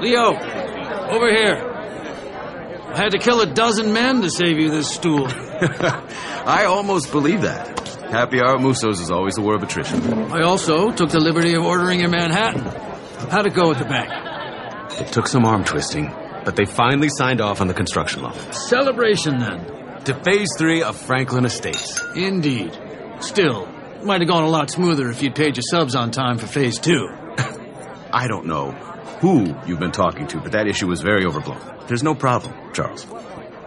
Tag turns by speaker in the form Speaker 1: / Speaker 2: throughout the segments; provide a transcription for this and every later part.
Speaker 1: Leo, over here. I had to kill a dozen men to save you this stool.
Speaker 2: I almost believe that. Happy hour at Musso's is always a war of attrition.
Speaker 1: I also took the liberty of ordering in Manhattan. How'd it go at the bank?
Speaker 2: It took some arm twisting, but they finally signed off on the construction loan.
Speaker 1: Celebration then.
Speaker 2: To phase three of Franklin Estates.
Speaker 1: Indeed. Still, might have gone a lot smoother if you'd paid your subs on time for phase two.
Speaker 2: I don't know who you've been talking to, but that issue was very overblown. There's no problem, Charles.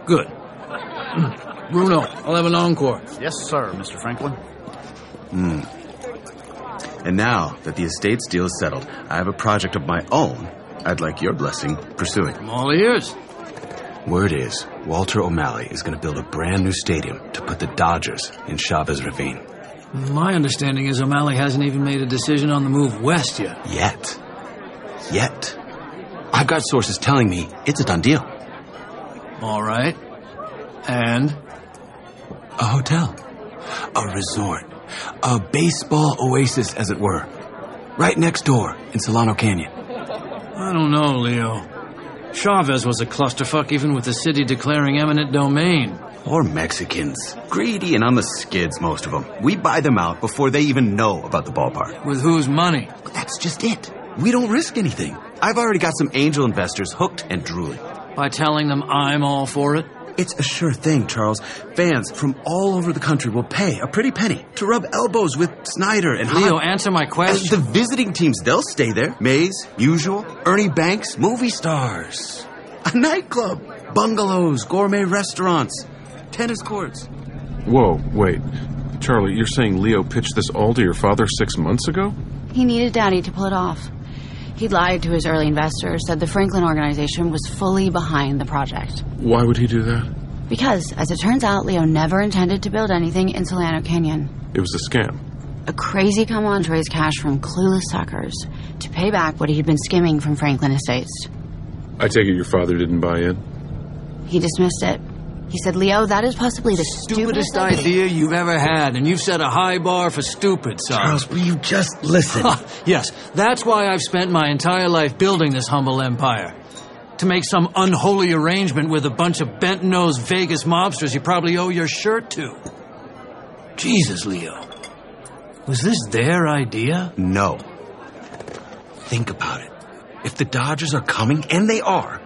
Speaker 1: Good. Bruno, I'll have an encore.
Speaker 3: Yes, sir, Mr. Franklin. Hmm.
Speaker 2: And now that the estates deal is settled, I have a project of my own I'd like your blessing pursuing.
Speaker 1: I'm all ears.
Speaker 2: Word is, Walter O'Malley is going to build a brand new stadium to put the Dodgers in Chavez Ravine.
Speaker 1: My understanding is O'Malley hasn't even made a decision on the move west yet.
Speaker 2: Yet. Yet. I've got sources telling me it's a done deal.
Speaker 1: All right. And?
Speaker 2: A hotel. A resort. A baseball oasis, as it were. Right next door in Solano Canyon.
Speaker 1: I don't know, Leo. Chavez was a clusterfuck even with the city declaring eminent domain.
Speaker 2: Or Mexicans. Greedy and on the skids, most of them. We buy them out before they even know about the ballpark.
Speaker 1: With whose money?
Speaker 2: But that's just it. We don't risk anything. I've already got some angel investors hooked and drooling.
Speaker 1: By telling them I'm all for it?
Speaker 2: It's a sure thing, Charles. Fans from all over the country will pay a pretty penny to rub elbows with Snider and
Speaker 1: Leo,
Speaker 2: Hot-
Speaker 1: answer my
Speaker 2: And
Speaker 1: question.
Speaker 2: the visiting teams, they'll stay there. Mays, Musial, Ernie Banks, movie stars. A nightclub, bungalows, gourmet restaurants, tennis courts.
Speaker 4: Whoa, wait. Charlie, you're saying Leo pitched this all to your father six months ago?
Speaker 5: He needed Daddy to pull it off. He lied to his early investors, said the Franklin organization was fully behind the project.
Speaker 4: Why would he do that?
Speaker 5: Because, as it turns out, Leo never intended to build anything in Solano Canyon.
Speaker 4: It was a scam.
Speaker 5: A crazy come on to raise cash from clueless suckers to pay back what he'd been skimming from Franklin Estates.
Speaker 4: I take it your father didn't buy in?
Speaker 5: He dismissed it. He said, Leo, that is possibly the
Speaker 1: Stupidest
Speaker 5: stupidest
Speaker 1: idea you've ever had, and you've set a high bar for stupid, son.
Speaker 2: Charles, will you just listen?
Speaker 1: yes, that's why I've spent my entire life building this humble empire. To make some unholy arrangement with a bunch of bent nosed Vegas mobsters you probably owe your shirt to. Jesus, Leo. Was this their idea?
Speaker 2: no. Think about it. If the Dodgers are coming, and they are,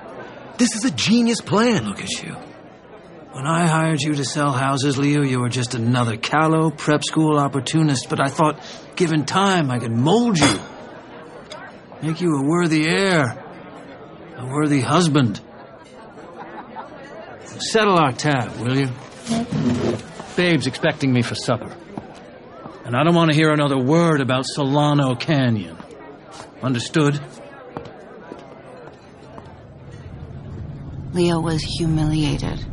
Speaker 2: this is a genius plan.
Speaker 1: Look at you. When I hired you to sell houses, Leo, you were just another callow prep school opportunist, but I thought, given time, I could mold you. Make you a worthy heir. A worthy husband. Settle our tab, will you? Babe's expecting me for supper. And I don't want to hear another word about Solano Canyon. Understood?
Speaker 5: Leo was humiliated.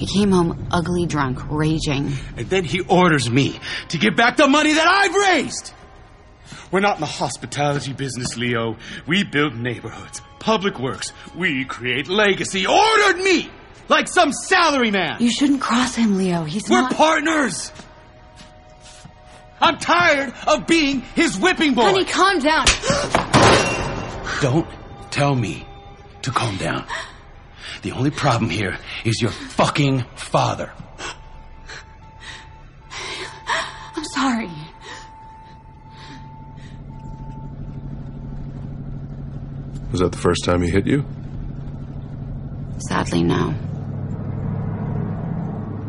Speaker 5: He came home ugly drunk, raging.
Speaker 2: And then he orders me to give back the money that I've raised.
Speaker 6: We're not in the hospitality business, Leo. We build neighborhoods, public works. We create legacy.
Speaker 2: Ordered me like some salary man.
Speaker 5: You shouldn't cross him, Leo. He's
Speaker 2: We're
Speaker 5: not.
Speaker 2: partners. I'm tired of being his whipping boy.
Speaker 5: Honey, calm down.
Speaker 2: Don't tell me to calm down. The only problem here is your fucking father.
Speaker 5: I'm sorry.
Speaker 4: Was that the first time he hit you?
Speaker 5: Sadly, no.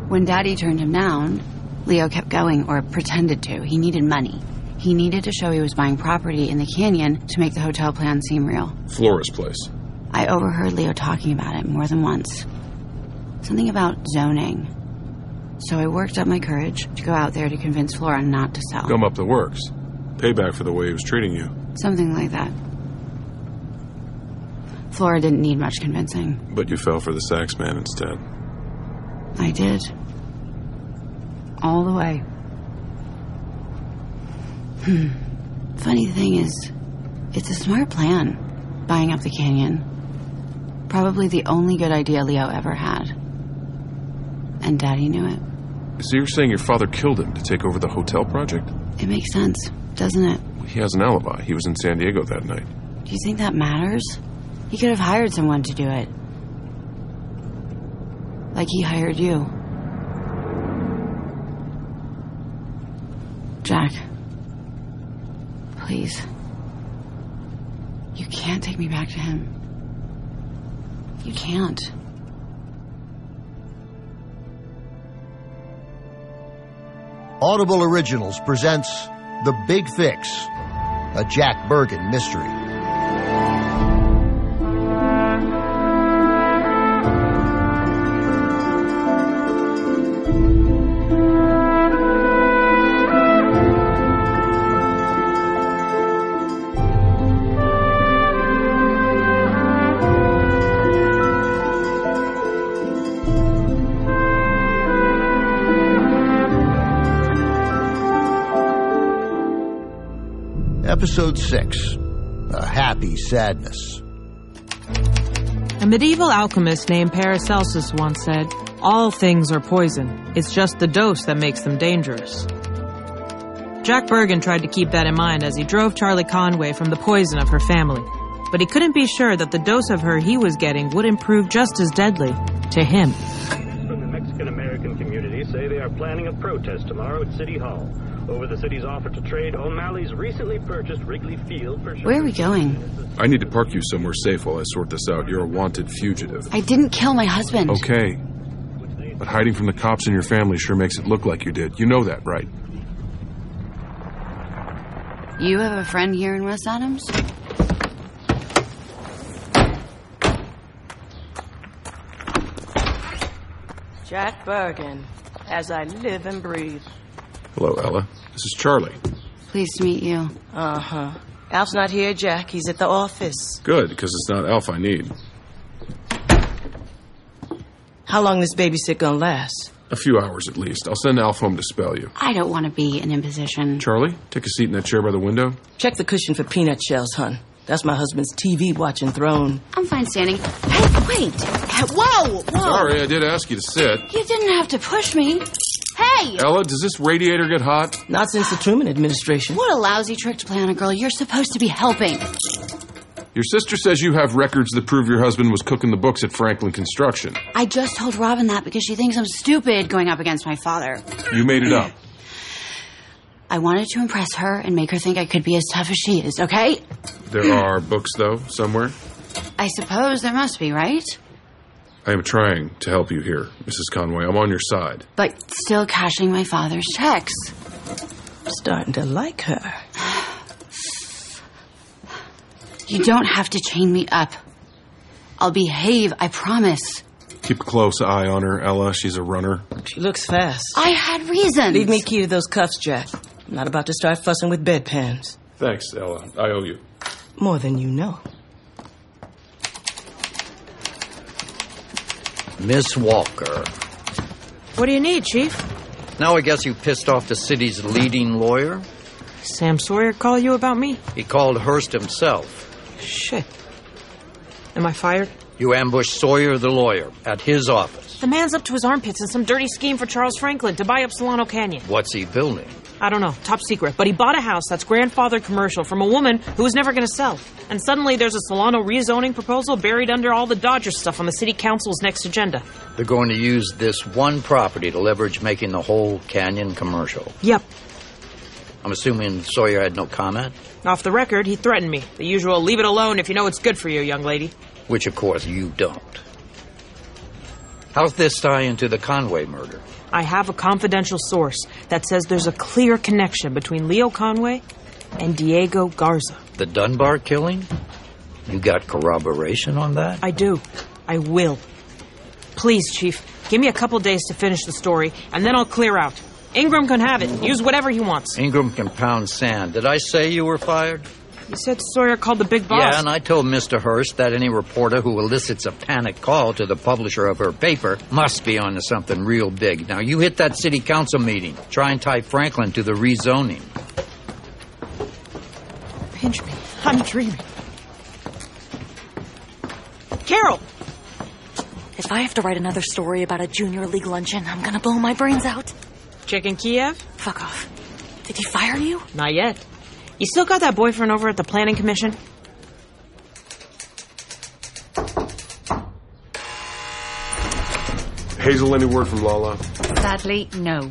Speaker 5: When Daddy turned him down, Leo kept going, or pretended to. He needed money. He needed to show he was buying property in the canyon to make the hotel plan seem real.
Speaker 4: Flora's place.
Speaker 5: I overheard Leo talking about it more than once. Something about zoning. So I worked up my courage to go out there to convince Flora not to sell.
Speaker 4: Gum up the works. Payback for the way he was treating you.
Speaker 5: Something like that. Flora didn't need much convincing.
Speaker 4: But you fell for the sax man instead.
Speaker 5: I did. All the way. Hmm. Funny thing is, it's a smart plan, buying up the canyon. Probably the only good idea Leo ever had. And Daddy knew it.
Speaker 4: So you're saying your father killed him to take over the hotel project?
Speaker 5: It makes sense, doesn't it?
Speaker 4: He has an alibi. He was in San Diego that night.
Speaker 5: Do you think that matters? He could have hired someone to do it. Like he hired you. Jack. Please. You can't take me back to him. You can't.
Speaker 3: Audible Originals presents The Big Fix, a Jack Bergen mystery. Episode 6 A Happy Sadness.
Speaker 7: A medieval alchemist named Paracelsus once said, All things are poison. It's just the dose that makes them dangerous. Jack Bergen tried to keep that in mind as he drove Charlie Conway from the poison of her family. But he couldn't be sure that the dose of her he was getting wouldn't prove just as deadly to him.
Speaker 8: From the Mexican American community say they are planning a protest tomorrow at City Hall over the city's offer to trade O'Malley's recently purchased Wrigley Field for.
Speaker 5: Where are we going?
Speaker 4: I need to park you somewhere safe while I sort this out. You're a wanted fugitive.
Speaker 5: I didn't kill my husband.
Speaker 4: Okay. But hiding from the cops and your family sure makes it look like you did. You know that, right?
Speaker 5: You have a friend here in West Adams?
Speaker 9: Jack Bergen, as I live and breathe.
Speaker 4: Hello, Ella. This is Charlie.
Speaker 5: Pleased to meet you.
Speaker 9: Uh huh. Alf's not here, Jack. He's at the office.
Speaker 4: Good, because it's not Alf I need.
Speaker 9: How long this babysit gonna last?
Speaker 4: A few hours at least. I'll send Alf home to spell you.
Speaker 5: I don't want to be an imposition.
Speaker 4: Charlie, take a seat in that chair by the window.
Speaker 9: Check the cushion for peanut shells, hun. That's my husband's TV watching throne.
Speaker 5: I'm fine standing. Hey, wait! Whoa! Whoa!
Speaker 4: Sorry, I did ask you to sit.
Speaker 5: You didn't have to push me. Hey!
Speaker 4: Ella, does this radiator get hot?
Speaker 9: Not since the Truman administration.
Speaker 5: What a lousy trick to play on a girl you're supposed to be helping.
Speaker 4: Your sister says you have records that prove your husband was cooking the books at Franklin Construction.
Speaker 5: I just told Robin that because she thinks I'm stupid going up against my father.
Speaker 4: You made it up.
Speaker 5: I wanted to impress her and make her think I could be as tough as she is, okay?
Speaker 4: There are books, though, somewhere.
Speaker 5: I suppose there must be, right?
Speaker 4: I am trying to help you here, Mrs. Conway. I'm on your side.
Speaker 5: But still cashing my father's checks.
Speaker 9: I'm Starting to like her.
Speaker 5: You don't have to chain me up. I'll behave, I promise.
Speaker 4: Keep a close eye on her, Ella. She's a runner.
Speaker 9: She looks fast.
Speaker 5: I had reasons.
Speaker 9: Leave me key to those cuffs, Jack. I'm not about to start fussing with bedpans.
Speaker 4: Thanks, Ella. I owe you.
Speaker 9: More than you know.
Speaker 10: Miss Walker.
Speaker 7: What do you need, Chief?
Speaker 10: Now I guess you pissed off the city's leading lawyer?
Speaker 7: Sam Sawyer call you about me?
Speaker 10: He called Hurst himself.
Speaker 7: Shit. Am I fired?
Speaker 10: You ambushed Sawyer the lawyer at his office.
Speaker 7: The man's up to his armpits in some dirty scheme for Charles Franklin to buy up Solano Canyon.
Speaker 10: What's he building?
Speaker 7: I don't know, top secret, but he bought a house that's grandfather commercial from a woman who was never going to sell. And suddenly there's a Solano rezoning proposal buried under all the Dodger stuff on the city council's next agenda.
Speaker 10: They're going to use this one property to leverage making the whole canyon commercial.
Speaker 7: Yep.
Speaker 10: I'm assuming Sawyer had no comment?
Speaker 7: Off the record, he threatened me. The usual leave it alone if you know it's good for you, young lady.
Speaker 10: Which, of course, you don't. How's this tie into the Conway murder?
Speaker 7: I have a confidential source that says there's a clear connection between Leo Conway and Diego Garza.
Speaker 10: The Dunbar killing? You got corroboration on that?
Speaker 7: I do. I will. Please, Chief, give me a couple days to finish the story, and then I'll clear out. Ingram can have it. Use whatever he wants.
Speaker 10: Ingram can pound sand. Did I say you were fired?
Speaker 7: You said Sawyer called the big boss.
Speaker 10: Yeah, and I told Mr. Hurst that any reporter who elicits a panic call to the publisher of her paper must be onto something real big. Now, you hit that city council meeting. Try and tie Franklin to the rezoning.
Speaker 7: Pinch me. I'm dreaming. Carol!
Speaker 11: If I have to write another story about a junior league luncheon, I'm gonna blow my brains out.
Speaker 7: Chicken Kiev?
Speaker 11: Fuck off. Did he fire you?
Speaker 7: Not yet. You still got that boyfriend over at the planning commission?
Speaker 4: Hazel, any word from Lala?
Speaker 12: Sadly, no.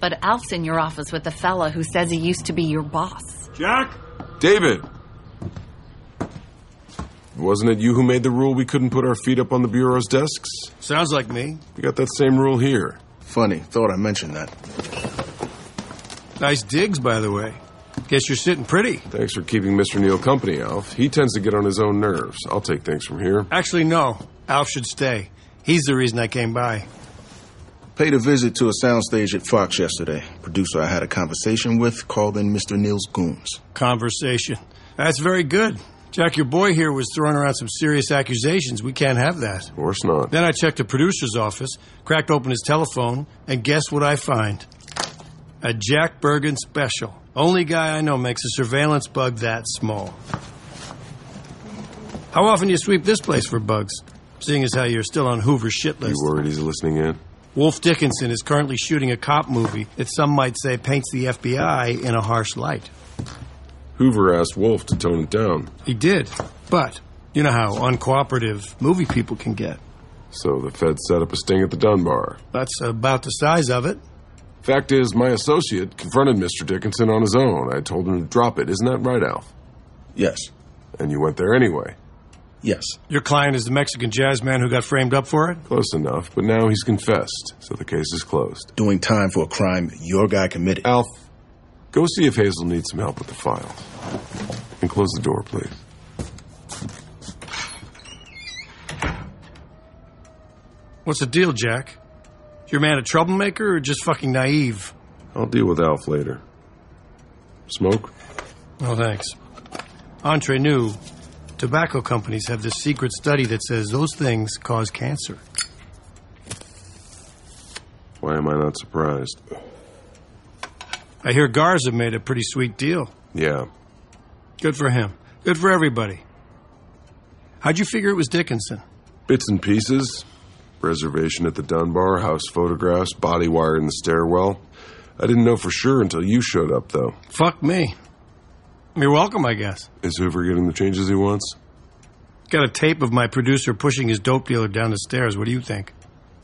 Speaker 12: But Alf's in your office with a fella who says he used to be your boss.
Speaker 6: Jack?
Speaker 4: David! Wasn't it you who made the rule we couldn't put our feet up on the Bureau's desks?
Speaker 13: Sounds like me.
Speaker 4: We got that same rule here.
Speaker 14: Funny. Thought I mentioned that.
Speaker 13: Nice digs, by the way. Guess you're sitting pretty.
Speaker 4: Thanks for keeping Mr. Neal company, Alf. He tends to get on his own nerves. I'll take things from here.
Speaker 13: Actually, no. Alf should stay. He's the reason I came by.
Speaker 14: Paid a visit to a soundstage at Fox yesterday. Producer I had a conversation with called in Mr. Neal's goons.
Speaker 13: Conversation. That's very good. Jack, your boy here was throwing around some serious accusations. We can't have that.
Speaker 4: Of course not.
Speaker 13: Then I checked the producer's office, cracked open his telephone, and guess what I find? A Jack Bergen special. Only guy I know makes a surveillance bug that small. How often do you sweep this place for bugs? Seeing as how you're still on Hoover's shit list.
Speaker 4: You worried he's listening in?
Speaker 13: Wolf Dickinson is currently shooting a cop movie that some might say paints the FBI in a harsh light.
Speaker 4: Hoover asked Wolf to tone it down.
Speaker 13: He did, but you know how uncooperative movie people can get.
Speaker 4: So the Fed set up a sting at the Dunbar.
Speaker 13: That's about the size of it.
Speaker 4: Fact is, my associate confronted Mr. Dickinson on his own. I told him to drop it. Isn't that right, Alf?
Speaker 14: Yes.
Speaker 4: And you went there anyway?
Speaker 14: Yes.
Speaker 13: Your client is the Mexican jazz man who got framed up for it?
Speaker 4: Close enough, but now he's confessed, so the case is closed.
Speaker 14: Doing time for a crime your guy committed.
Speaker 4: Alf, go see if Hazel needs some help with the files. And close the door, please.
Speaker 13: What's the deal, Jack? Your man a troublemaker or just fucking naive?
Speaker 4: I'll deal with Alf later. Smoke?
Speaker 13: Oh, thanks. Entre nous, tobacco companies have this secret study that says those things cause cancer.
Speaker 4: Why am I not surprised?
Speaker 13: I hear Garza made a pretty sweet deal.
Speaker 4: Yeah.
Speaker 13: Good for him. Good for everybody. How'd you figure it was Dickinson?
Speaker 4: Bits and pieces. Reservation at the Dunbar, house photographs, body wire in the stairwell. I didn't know for sure until you showed up, though.
Speaker 13: Fuck me. You're welcome, I guess.
Speaker 4: Is Hoover getting the changes he wants?
Speaker 13: Got a tape of my producer pushing his dope dealer down the stairs. What do you think?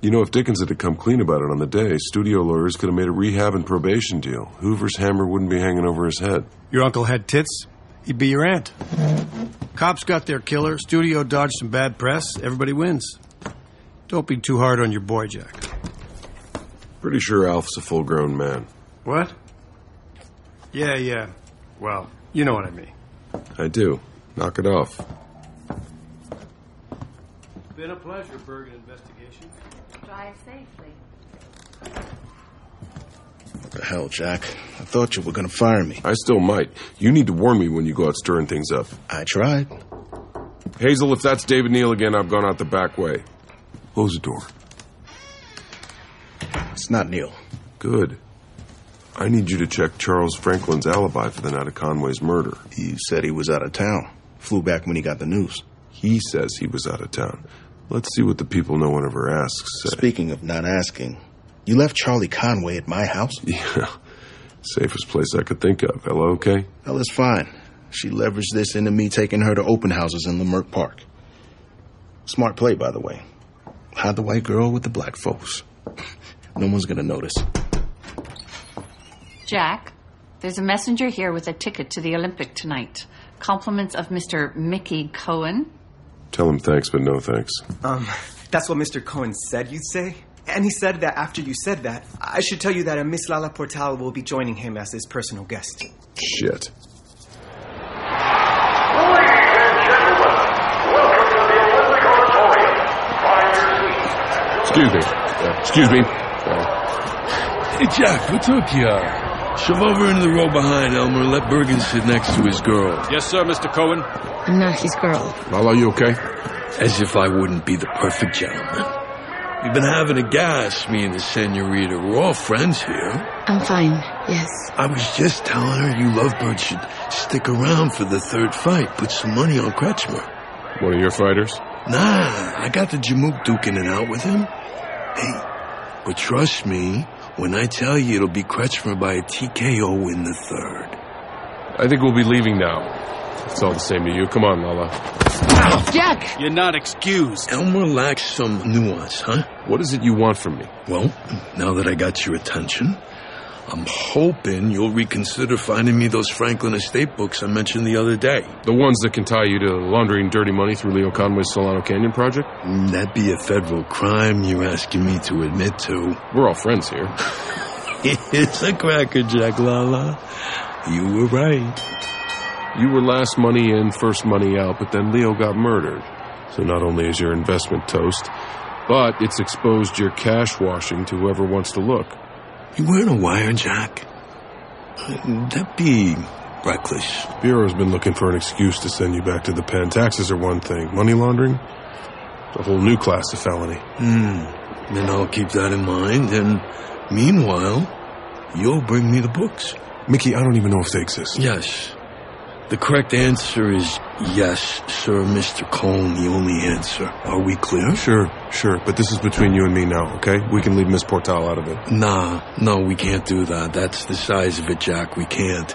Speaker 4: You know, if Dickinson had to come clean about it on the day, studio lawyers could have made a rehab and probation deal. Hoover's hammer wouldn't be hanging over his head.
Speaker 13: Your uncle had tits, he'd be your aunt. Cops got their killer, studio dodged some bad press, everybody wins. Don't be too hard on your boy, Jack.
Speaker 4: Pretty sure Alf's a full grown man.
Speaker 13: What? Yeah, yeah. Well, you know what I mean.
Speaker 4: I do. Knock it off.
Speaker 13: Been a pleasure, Bergen Investigation.
Speaker 12: Drive safely.
Speaker 14: What the hell, Jack? I thought you were going to fire me.
Speaker 4: I still might. You need to warn me when you go out stirring things up.
Speaker 14: I tried.
Speaker 4: Hazel, if that's David Neal again, I've gone out the back way. Close the door.
Speaker 14: It's not Neal.
Speaker 4: Good. I need you to check Charles Franklin's alibi for the night of Conway's murder.
Speaker 14: You said he was out of town. Flew back when he got the news.
Speaker 4: He says he was out of town. Let's see what the people no one ever asks say.
Speaker 14: Speaking of not asking, you left Charlie Conway at my house?
Speaker 4: Yeah. Safest place I could think of. Ella okay?
Speaker 14: Ella's fine. She leveraged this into me taking her to open houses in Leimert Park. Smart play, by the way. Hide the white girl with the black folks. no one's gonna notice.
Speaker 12: Jack, there's a messenger here with a ticket to the Olympic tonight. Compliments of Mr. Mickey Cohen.
Speaker 4: Tell him thanks, but no thanks.
Speaker 15: Um, that's what Mr. Cohen said you'd say? And he said that after you said that, I should tell you that a Miss Lala Portal will be joining him as his personal guest.
Speaker 4: Shit. Excuse me. Uh, excuse me.
Speaker 16: Hey, Jack, what took you? Shove over into the row behind Elmer. Let Bergen sit next to his girl.
Speaker 6: Yes, sir, Mr. Cohen.
Speaker 5: I'm not his girl.
Speaker 4: Lala, you okay?
Speaker 16: As if I wouldn't be the perfect gentleman. We've been having a gas, me and the senorita. We're all friends here.
Speaker 5: I'm fine, yes.
Speaker 16: I was just telling her you lovebirds should stick around for the third fight. Put some money on Kretschmer.
Speaker 4: One of your fighters?
Speaker 16: Nah, I got the Jamook duking it out with him. Hey, but trust me, when I tell you it'll be Kretschmer by a TKO in the third.
Speaker 4: I think we'll be leaving now. It's all the same to you. Come on, Lala.
Speaker 17: Jack!
Speaker 16: You're not excused. Elmer lacks some nuance, huh?
Speaker 4: What is it you want from me?
Speaker 16: Well, now that I got your attention, I'm hoping you'll reconsider finding me those Franklin Estate books I mentioned the other day.
Speaker 4: The ones that can tie you to laundering dirty money through Leo Conway's Solano Canyon project?
Speaker 16: Mm, that'd be a federal crime you're asking me to admit to.
Speaker 4: We're all friends here.
Speaker 16: it's a cracker, Jack Lala. You were right.
Speaker 4: You were last money in, first money out, but then Leo got murdered. So not only is your investment toast, but it's exposed your cash washing to whoever wants to look.
Speaker 16: You wearing a wire, Jack? That'd be reckless.
Speaker 4: Bureau's been looking for an excuse to send you back to the pen. Taxes are one thing. Money laundering? A whole new class of felony.
Speaker 16: Hmm. Then I'll keep that in mind, and meanwhile, you'll bring me the books.
Speaker 4: Mickey, I don't even know if they exist.
Speaker 16: Yes. The correct answer is yes, sir, Mr. Cohen, the only answer. Are we clear?
Speaker 4: Sure, sure. But this is between you and me now, okay? We can leave Miss Portal out of it.
Speaker 16: Nah, no, we can't do that. That's the size of it, Jack. We can't.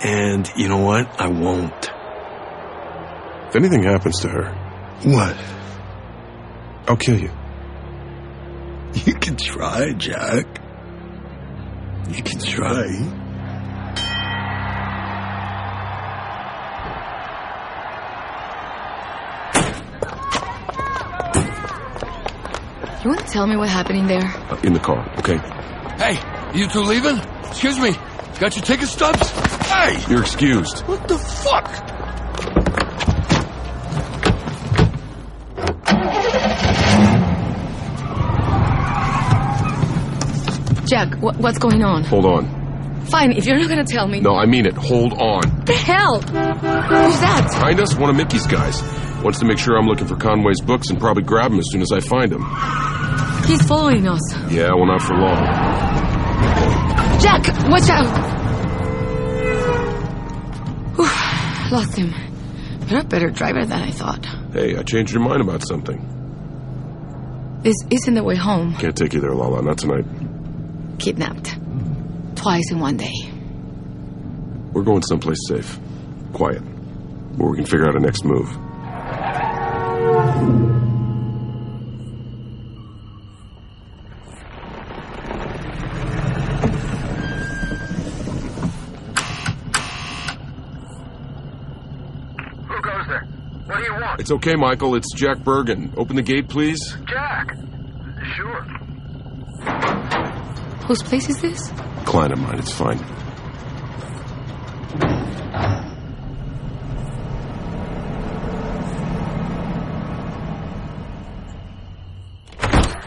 Speaker 16: And you know what? I won't.
Speaker 4: If anything happens to her.
Speaker 16: What?
Speaker 4: I'll kill you.
Speaker 16: You can try, Jack. You can try.
Speaker 17: You want to tell me what happened in there?
Speaker 4: Uh, in the car, okay?
Speaker 16: Hey, you two leaving? Excuse me. Got your ticket stubs? Hey!
Speaker 4: You're excused.
Speaker 16: What the fuck?
Speaker 17: Jack, wh- what's going on?
Speaker 4: Hold on.
Speaker 17: Fine, if you're not going to tell me.
Speaker 4: No, I mean it. Hold on.
Speaker 17: The hell? Who's that?
Speaker 4: Behind us, one of Mickey's guys. Wants to make sure I'm looking for Conway's books and probably grab him as soon as I find him.
Speaker 17: He's following us.
Speaker 4: Yeah, well, not for long.
Speaker 17: Jack, watch out! Whew, lost him. You're a better driver than I thought.
Speaker 4: Hey, I changed your mind about something.
Speaker 17: This isn't the way home.
Speaker 4: Can't take you there, Lala. Not tonight.
Speaker 17: Kidnapped. Twice in one day.
Speaker 4: We're going someplace safe. Quiet. Where we can figure out a next move. It's okay, Michael. It's Jack Bergen. Open the gate, please.
Speaker 3: Jack. Sure.
Speaker 17: Whose place is this?
Speaker 4: Client of mine. It's fine.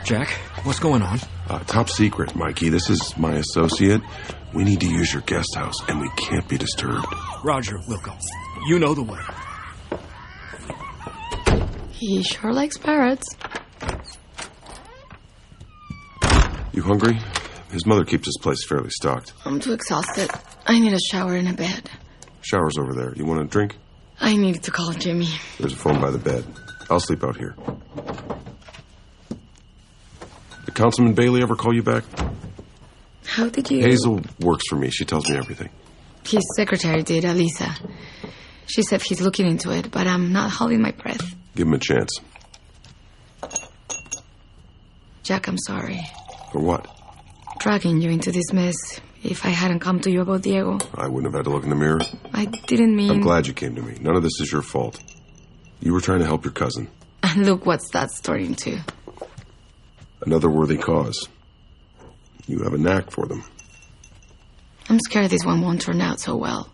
Speaker 18: Jack, what's going on?
Speaker 4: Uh, top secret, Mikey. This is my associate. We need to use your guest house, and we can't be disturbed.
Speaker 18: Roger, Wilco. You know the way.
Speaker 17: He sure likes parrots.
Speaker 4: You hungry? His mother keeps his place fairly stocked.
Speaker 17: I'm too exhausted. I need a shower and a bed.
Speaker 4: Shower's over there. You want a drink?
Speaker 17: I needed to call Jimmy.
Speaker 4: There's a phone by the bed. I'll sleep out here. Did Councilman Bailey ever call you back?
Speaker 17: How did you?
Speaker 4: Hazel works for me. She tells me everything.
Speaker 17: His secretary did, Alisa. She said he's looking into it, but I'm not holding my breath.
Speaker 4: Give him a chance.
Speaker 17: Jack, I'm sorry.
Speaker 4: For what?
Speaker 17: Dragging you into this mess. If I hadn't come to you about Diego,
Speaker 4: I wouldn't have had to look in the mirror.
Speaker 17: I didn't mean.
Speaker 4: I'm glad you came to me. None of this is your fault. You were trying to help your cousin.
Speaker 17: And look what's that starting to.
Speaker 4: Another worthy cause. You have a knack for them.
Speaker 17: I'm scared this one won't turn out so well.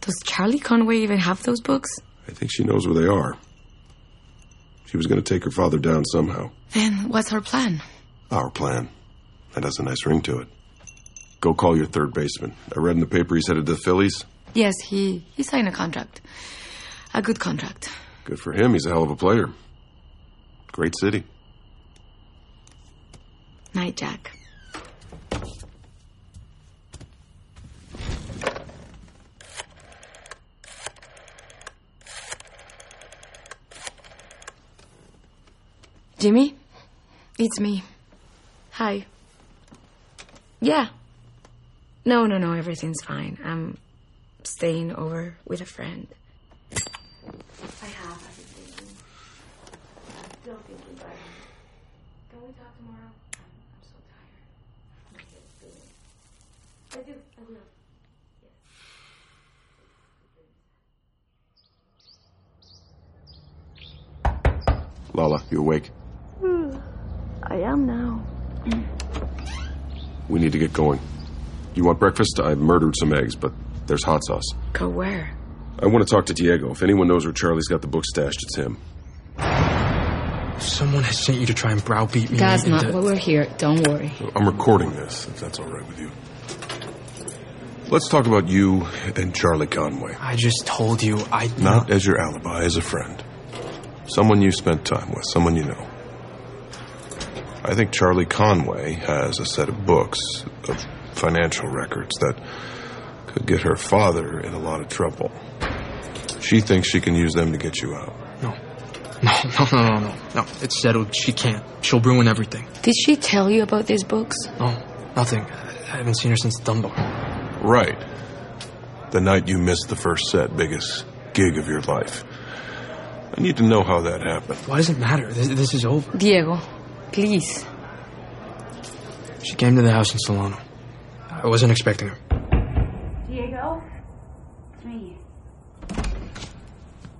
Speaker 17: Does Charlie Conway even have those books?
Speaker 4: I think she knows where they are. She was going to take her father down somehow.
Speaker 17: Then what's her plan?
Speaker 4: Our plan. That has a nice ring to it. Go call your third baseman. I read in the paper he's headed to the Phillies.
Speaker 17: Yes, he he signed a contract. A good contract.
Speaker 4: Good for him. He's a hell of a player. Great city.
Speaker 17: Night, Jack. Jimmy? It's me. Hi. Yeah. No, no, no, everything's fine. I'm staying over with a friend.
Speaker 5: I have everything. I'm still thinking about it. Can we talk tomorrow? I'm so tired. I do. I will.
Speaker 4: Lala, you awake?
Speaker 17: I am now.
Speaker 4: We need to get going. You want breakfast? I've murdered some eggs, but there's hot sauce.
Speaker 17: Go where?
Speaker 4: I want to talk to Diego. If anyone knows where Charlie's got the book stashed, it's him.
Speaker 19: Someone has sent you to try and browbeat me.
Speaker 17: That's not why we're here. Don't worry.
Speaker 4: I'm recording this, if that's all right with you. Let's talk about you and Charlie Conway.
Speaker 19: I just told you I
Speaker 4: Not as your alibi, as a friend. Someone you spent time with, someone you know. I think Charlie Conway has a set of books, of financial records that could get her father in a lot of trouble. She thinks she can use them to get you out.
Speaker 19: No, no, no, no, no. No, it's settled. She can't. She'll ruin everything.
Speaker 17: Did she tell you about these books?
Speaker 19: No, nothing. I haven't seen her since Dunbar.
Speaker 4: Right. The night you missed the first set, biggest gig of your life. I need to know how that happened.
Speaker 19: Why does it matter? This, this is over.
Speaker 17: Diego, please.
Speaker 19: She came to the house in Solano. I wasn't expecting her.
Speaker 5: Diego? It's me.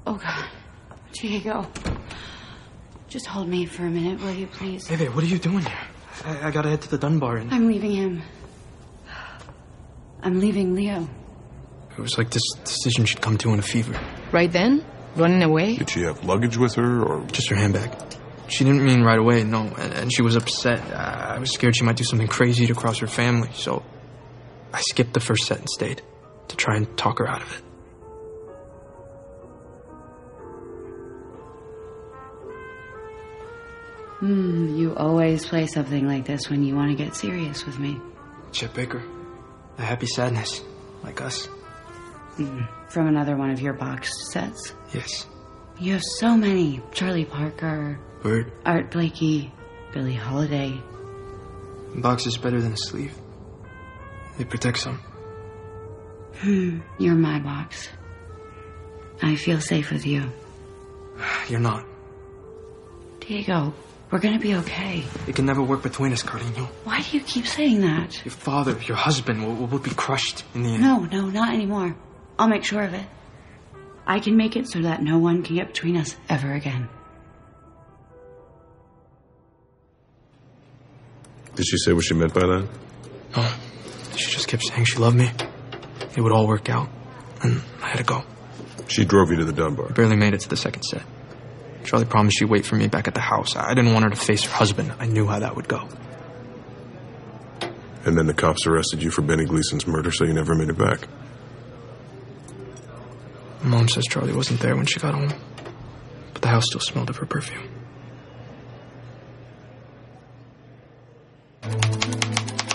Speaker 5: Oh, God. Diego. Just hold me for a minute, will you, please?
Speaker 19: Baby, what are you doing here? I, I gotta head to the Dunbar and
Speaker 5: I'm leaving him. I'm leaving Leo.
Speaker 19: it was like this decision she'd come to in a fever.
Speaker 17: Right then? Running away?
Speaker 4: Did she have luggage with her, or
Speaker 19: Just her handbag. She didn't mean right away, no, and, and she was upset. I was scared she might do something crazy to cross her family, so I skipped the first set and stayed to try and talk her out of it.
Speaker 5: Hmm, you always play something like this when you want to get serious with me.
Speaker 19: Chet Baker, a happy sadness, like us.
Speaker 5: Mm, From another one of your boxed sets.
Speaker 19: Yes.
Speaker 5: You have so many. Charlie Parker,
Speaker 19: Bird,
Speaker 5: Art Blakey, Billie Holiday.
Speaker 19: box is better than a sleeve. It protects some.
Speaker 5: Hmm, you're my box. I feel safe with you.
Speaker 19: You're not.
Speaker 5: Diego, we're gonna be okay.
Speaker 19: It can never work between us, Carlino.
Speaker 5: Why do you keep saying that?
Speaker 19: Your father, your husband, will, will be crushed in the end.
Speaker 5: No, no, not anymore. I'll make sure of it. I can make it so that no one can get between us ever again.
Speaker 4: Did she say what she meant by that?
Speaker 19: No. She just kept saying she loved me. It would all work out. And I had to go.
Speaker 4: She drove you to the Dunbar.
Speaker 19: I barely made it to the second set. Charlie promised she'd wait for me back at the house. I didn't want her to face her husband. I knew how that would go.
Speaker 4: And then the cops arrested you for Benny Gleason's murder, so you never made it back.
Speaker 19: Mom says Charlie wasn't there when she got home. But the house still smelled of her perfume.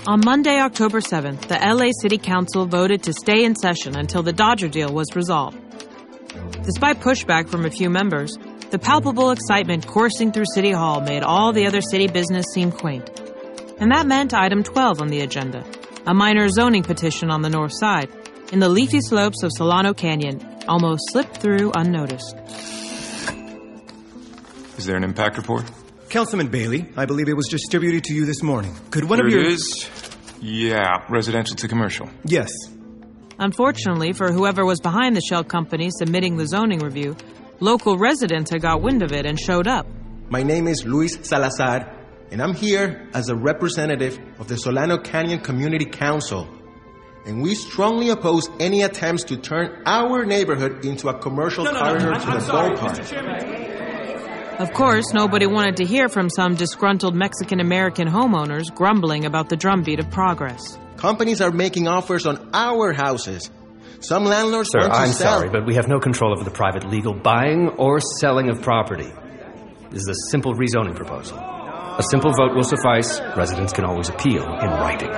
Speaker 7: On Monday, October 7th, the LA City Council voted to stay in session until the Dodger deal was resolved. Despite pushback from a few members, the palpable excitement coursing through City Hall made all the other city business seem quaint. And that meant item 12 on the agenda a minor zoning petition on the north side, in the leafy slopes of Solano Canyon, almost slipped through unnoticed.
Speaker 20: Is there an impact report?
Speaker 15: Councilman Bailey, I believe it was distributed to you this morning. Could one
Speaker 20: Here
Speaker 15: of your
Speaker 20: it is. Yeah, residential to commercial.
Speaker 15: Yes.
Speaker 7: Unfortunately for whoever was behind the shell company submitting the zoning review, local residents had got wind of it and showed up.
Speaker 14: My name is Luis Salazar, and I'm here as a representative of the Solano Canyon Community Council. And we strongly oppose any attempts to turn our neighborhood into a commercial corridor to the ballpark.
Speaker 7: Of course, nobody wanted to hear from some disgruntled Mexican American homeowners grumbling about the drumbeat of progress.
Speaker 14: Companies are making offers on our houses. Some landlords
Speaker 21: Sir,
Speaker 14: want to
Speaker 21: I'm
Speaker 14: sell.
Speaker 21: sorry, but we have no control over the private legal buying or selling of property. This is a simple rezoning proposal. A simple vote will suffice. Residents can always appeal in writing.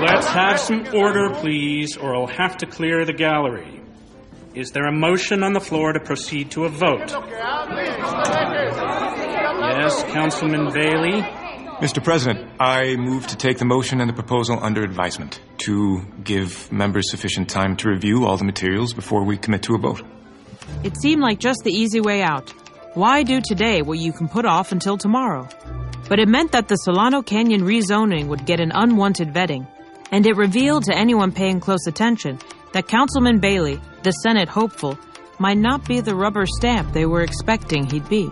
Speaker 22: Let's have some order, please, or I'll have to clear the gallery. Is there a motion on the floor to proceed to a vote? Yes, Councilman Bailey.
Speaker 20: Mr. President, I move to take the motion and the proposal under advisement to give members sufficient time to review all the materials before we commit to a vote.
Speaker 7: It seemed like just the easy way out. Why do today what you can put off until tomorrow? But it meant that the Solano Canyon rezoning would get an unwanted vetting, and it revealed to anyone paying close attention that Councilman Bailey, the Senate hopeful, might not be the rubber stamp they were expecting he'd be.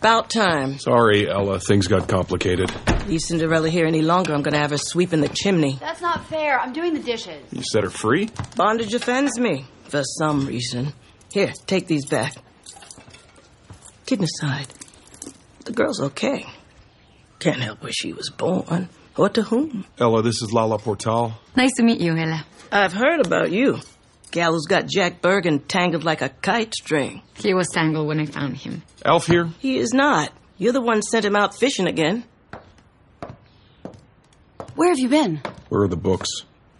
Speaker 9: About time.
Speaker 4: Sorry, Ella. Things got complicated.
Speaker 9: Leave Cinderella here any longer, I'm gonna have her sweeping the chimney.
Speaker 5: That's not fair. I'm doing the dishes.
Speaker 4: You set her free?
Speaker 9: Bondage offends me, for some reason. Here, take these back. Kidding aside, the girl's okay. Can't help where she was born, or to whom.
Speaker 4: Ella, this is Lala Portal.
Speaker 17: Nice to meet you, Ella.
Speaker 9: I've heard about you. Gal who's got Jack Bergen tangled like a kite string.
Speaker 17: He was tangled when I found him.
Speaker 4: Alf here?
Speaker 9: He is not. You're the one sent him out fishing again.
Speaker 5: Where have you been?
Speaker 4: Where are the books?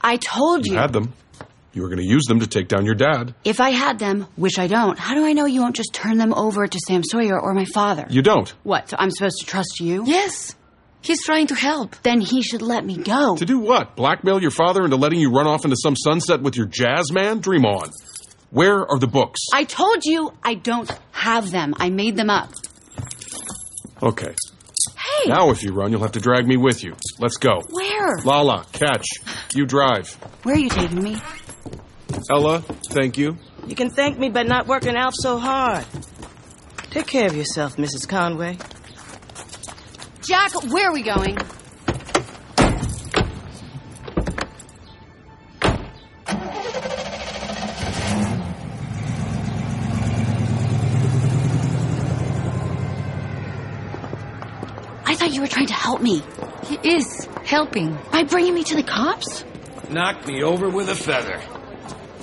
Speaker 5: I told
Speaker 4: You
Speaker 5: you.
Speaker 4: had them. You were going to use them to take down your dad.
Speaker 5: If I had them, which I don't, how do I know you won't just turn them over to Sam Sawyer or my father?
Speaker 4: You don't.
Speaker 5: What, so I'm supposed to trust you?
Speaker 17: Yes. He's trying to help.
Speaker 5: Then he should let me go.
Speaker 4: To do what? Blackmail your father into letting you run off into some sunset with your jazz man? Dream on. Where are the books?
Speaker 5: I told you I don't have them. I made them up.
Speaker 4: Okay.
Speaker 5: Hey!
Speaker 4: Now, if you run, you'll have to drag me with you. Let's go.
Speaker 5: Where?
Speaker 4: Lala, catch. You drive.
Speaker 5: Where are you taking me?
Speaker 4: Ella, thank you.
Speaker 9: You can thank me by not working out so hard. Take care of yourself, Mrs. Conway.
Speaker 5: Jack, where are we going? I thought you were trying to help me.
Speaker 17: He is helping.
Speaker 5: By bringing me to the cops?
Speaker 23: Knocked me over with a feather.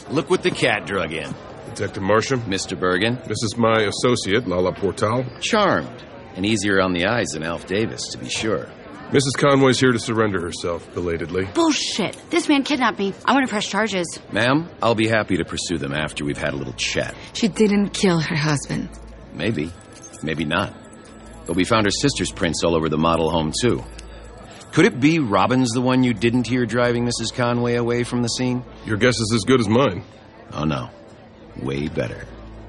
Speaker 23: Look what the cat drug in.
Speaker 4: Detective Marsham.
Speaker 23: Mr. Bergen.
Speaker 4: This is my associate, Lala Portal.
Speaker 23: Charmed. And easier on the eyes than Alf Davis, to be sure.
Speaker 4: Mrs. Conway's here to surrender herself, belatedly.
Speaker 5: Bullshit. This man kidnapped me. I want to press charges.
Speaker 23: Ma'am, I'll be happy to pursue them after we've had a little chat.
Speaker 17: She didn't kill her husband.
Speaker 23: Maybe. Maybe not. But we found her sister's prints all over the model home, too. Could it be Robin's the one you didn't hear driving Mrs. Conway away from the scene?
Speaker 4: Your guess is as good as mine.
Speaker 23: Oh, no. Way better.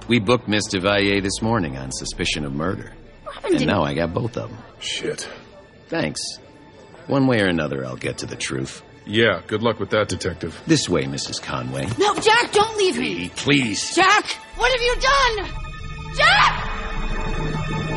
Speaker 23: We booked Miss DeValier this morning on suspicion of murder.
Speaker 5: Robin
Speaker 23: And now I got both of them.
Speaker 4: Shit.
Speaker 23: Thanks. One way or another, I'll get to the truth.
Speaker 4: Yeah, good luck with that, Detective.
Speaker 23: This way, Mrs. Conway.
Speaker 5: No, Jack, don't leave me.
Speaker 23: Please.
Speaker 5: Jack, what have you done? Jack!